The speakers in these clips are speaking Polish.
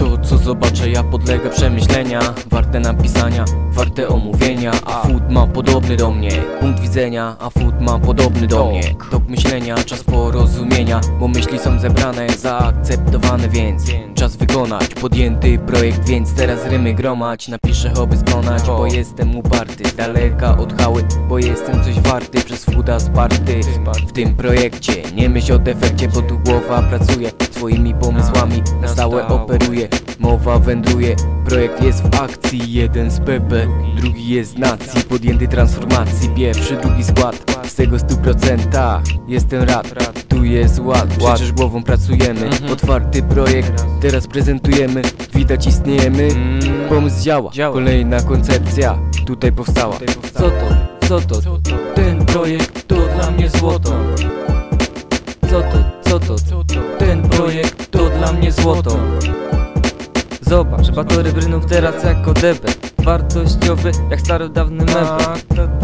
To co zobaczę ja podlega przemyślenia. Warte napisania, warte omówienia. A food ma podobny do mnie Punkt widzenia, a food ma podobny do mnie Tok myślenia, czas porozumienia Bo myśli są zebrane, zaakceptowane więc Czas wykonać. Podjęty projekt Więc teraz rymy gromać. Napiszę hobby skonać, bo jestem uparty. Daleka od hały, bo jestem coś warty. Przez fooda sparty. W tym projekcie Nie myśl o defekcie, bo tu głowa pracuje. Swoimi pomysłami na stałe operuje Mowa wędruje, projekt jest w akcji Jeden z PP, drugi jest z nacji Podjęty transformacji, pierwszy, drugi skład. Z tego 100% jestem rad Tu jest ład, przecież głową pracujemy Otwarty projekt, teraz prezentujemy Widać istniejemy, pomysł działa Kolejna koncepcja tutaj powstała. Co to, co to, ten projekt to dla mnie złoto. Co to, co to, ten projekt to dla mnie złoto Zobacz, batory brynów teraz jako debet Wartościowy jak starodawny mebel.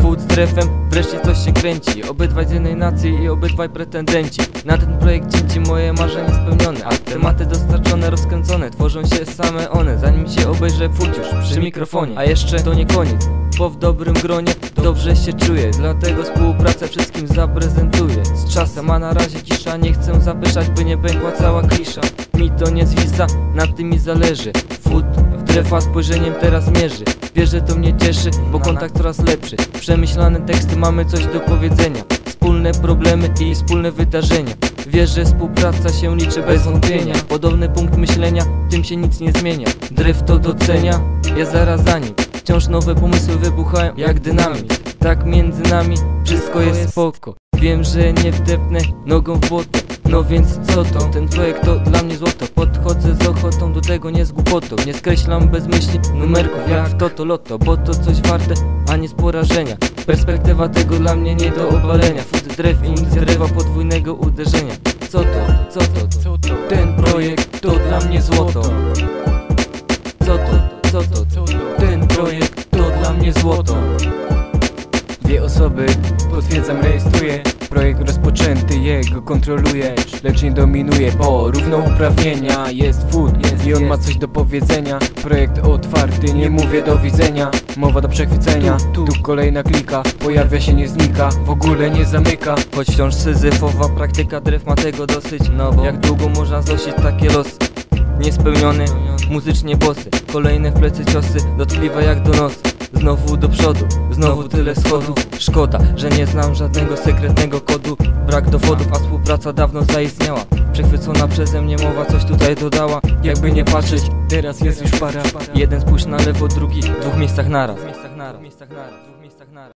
Food z trefem, wreszcie coś się kręci. Obydwaj z jednej nacji i obydwaj pretendenci. Na ten projekt dzięki moje marzenie spełnione. A tematy dostarczone, rozkręcone Tworzą się same one. Zanim się obejrzę food już przy mikrofonie. A jeszcze to nie koniec bo w dobrym gronie. Dobrze się czuję Dlatego współpracę wszystkim zaprezentuję. Z czasem, a na razie cisza. Nie chcę zapyszać, by nie pękła cała klisza. Mi to nie zwisa, nad tym mi zależy. Food w drefa spojrzeniem teraz mierzy. Wierzę to mnie cieszy, bo kontakt coraz lepszy. Przemyślane teksty, mamy coś do powiedzenia. Wspólne problemy i wspólne wydarzenia. Wierzę, współpraca się liczy bez wątpienia. Podobny punkt myślenia, tym się nic nie zmienia. Drew to docenia, ja zaraz za nim Wciąż nowe pomysły wybuchają jak dynamit. Tak między nami wszystko jest spoko. Wiem, że nie wdepnę nogą w błoto. No więc co to? Ten projekt to dla mnie złoto. Podchodzę z ochotą do tego nie z głupotą. Nie skreślam bez myśli numerków jak w Toto Lotto Bo to coś warte, a nie z porażenia. Perspektywa tego dla mnie nie do obalenia Food drew, inicjatywa podwójnego uderzenia? Co to? Co to, ten projekt to dla mnie złoto mnie złoto. Dwie osoby, potwierdzam, rejestruję. Projekt rozpoczęty, jego kontroluję. Lecz nie dominuje, bo równouprawnienia Jest food i on ma coś do powiedzenia. Projekt otwarty, nie mówię do widzenia. Mowa do przechwycenia, tu kolejna klika Pojawia się, nie znika, w ogóle nie zamyka. Choć wciąż syzyfowa praktyka drew ma tego dosyć. No bo jak długo można znosić takie losy? Niespełniony, muzycznie bosy Kolejne w plecy ciosy, dotkliwe jak do nosa Znowu do przodu, znowu tyle schodów. Szkoda, że nie znam żadnego sekretnego kodu. Brak dowodów, a współpraca dawno zaistniała. Przechwycona przeze mnie mowa coś tutaj dodała. Jakby nie patrzeć, teraz jest już para. Jeden spójrz na lewo, drugi w dwóch miejscach naraz